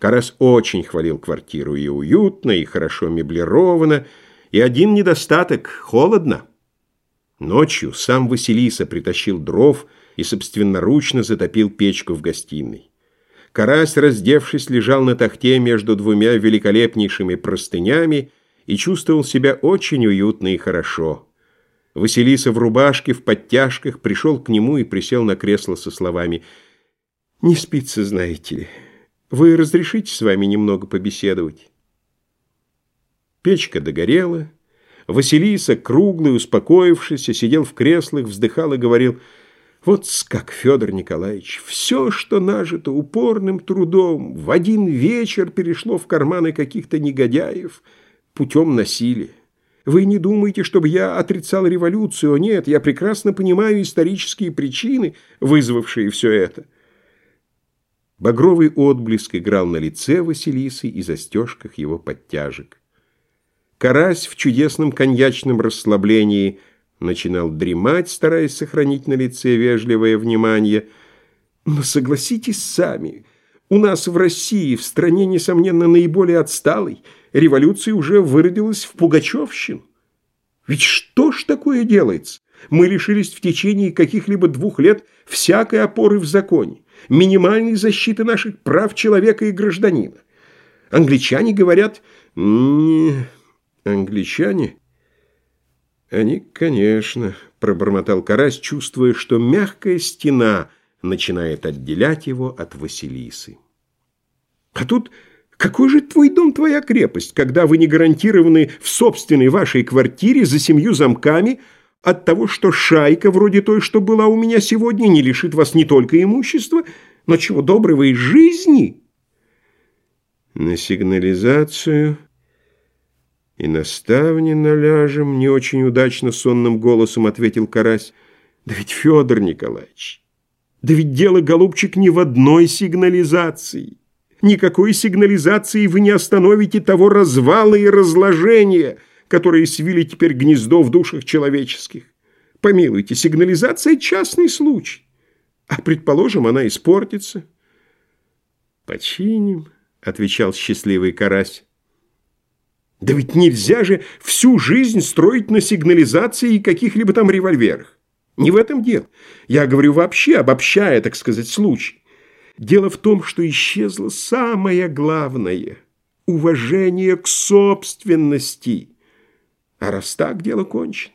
Карась очень хвалил квартиру, и уютно, и хорошо меблировано, и один недостаток — холодно. Ночью сам Василиса притащил дров и собственноручно затопил печку в гостиной. Карась, раздевшись, лежал на тахте между двумя великолепнейшими простынями и чувствовал себя очень уютно и хорошо. Василиса в рубашке, в подтяжках, пришел к нему и присел на кресло со словами «Не спится, знаете ли. Вы разрешите с вами немного побеседовать?» Печка догорела. Василиса, круглый, успокоившийся, сидел в креслах, вздыхал и говорил «Вот как, Федор Николаевич, все, что нажито упорным трудом, в один вечер перешло в карманы каких-то негодяев путем насилия. Вы не думаете, чтобы я отрицал революцию? Нет, я прекрасно понимаю исторические причины, вызвавшие все это». Багровый отблеск играл на лице Василисы и застежках его подтяжек. Карась в чудесном коньячном расслаблении начинал дремать, стараясь сохранить на лице вежливое внимание. Но согласитесь сами, у нас в России, в стране, несомненно, наиболее отсталой, революция уже выродилась в пугачевщину. Ведь что ж такое делается? Мы лишились в течение каких-либо двух лет всякой опоры в законе, минимальной защиты наших прав человека и гражданина. Англичане говорят... Не... Англичане? Они, конечно, пробормотал Карась, чувствуя, что мягкая стена начинает отделять его от Василисы. А тут какой же твой дом, твоя крепость, когда вы не гарантированы в собственной вашей квартире за семью замками от того, что шайка, вроде той, что была у меня сегодня, не лишит вас не только имущества, но чего доброго и жизни? На сигнализацию «И на ставни наляжем», — не очень удачно сонным голосом ответил Карась. «Да ведь, Федор Николаевич, да ведь дело, голубчик, не в одной сигнализации. Никакой сигнализации вы не остановите того развала и разложения, которые свили теперь гнездо в душах человеческих. Помилуйте, сигнализация — частный случай. А, предположим, она испортится». «Починим», — отвечал счастливый Карась. Да ведь нельзя же всю жизнь строить на сигнализации и каких-либо там револьверах. Не в этом дело. Я говорю вообще, обобщая, так сказать, случай. Дело в том, что исчезло самое главное – уважение к собственности. А раз так, дело кончено.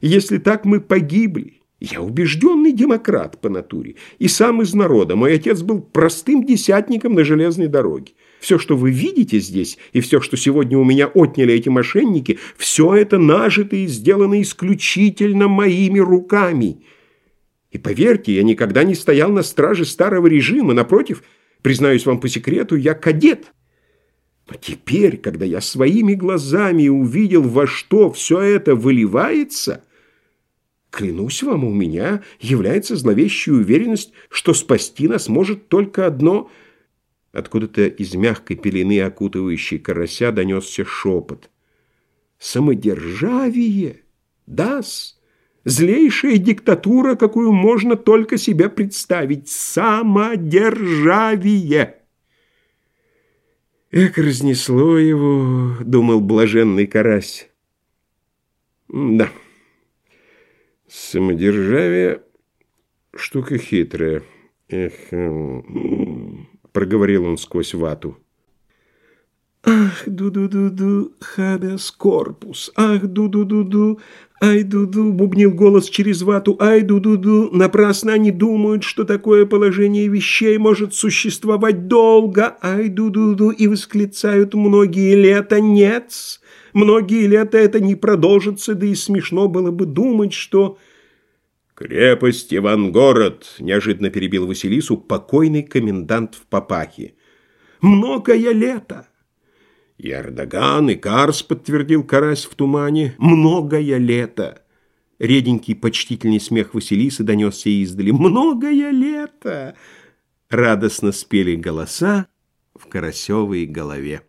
Если так мы погибли, я убежденный демократ по натуре и сам из народа. Мой отец был простым десятником на железной дороге. Все, что вы видите здесь, и все, что сегодня у меня отняли эти мошенники, все это нажито и сделано исключительно моими руками. И поверьте, я никогда не стоял на страже старого режима. Напротив, признаюсь вам по секрету, я кадет. Но теперь, когда я своими глазами увидел, во что все это выливается, клянусь вам, у меня является зловещая уверенность, что спасти нас может только одно — Откуда-то из мягкой пелены, окутывающей карася, донесся шепот. «Самодержавие! Дас! Злейшая диктатура, какую можно только себе представить! Самодержавие!» «Эх, разнесло его!» — думал блаженный карась. «Да, самодержавие — штука хитрая. Эх...» эм, проговорил он сквозь вату. «Ах, ду-ду-ду-ду, хабес корпус, ах, ду-ду-ду-ду, ай, ду-ду», бубнил голос через вату, ай, ду-ду-ду, напрасно они думают, что такое положение вещей может существовать долго, ай, ду-ду-ду, и восклицают многие лета, нет, многие лета это не продолжится, да и смешно было бы думать, что... «Крепость Ивангород!» — неожиданно перебил Василису покойный комендант в Папахе. «Многое лето!» «И Эрдоган, и Карс», — подтвердил Карась в тумане. «Многое лето!» Реденький почтительный смех Василисы донесся издали. «Многое лето!» Радостно спели голоса в Карасевой голове.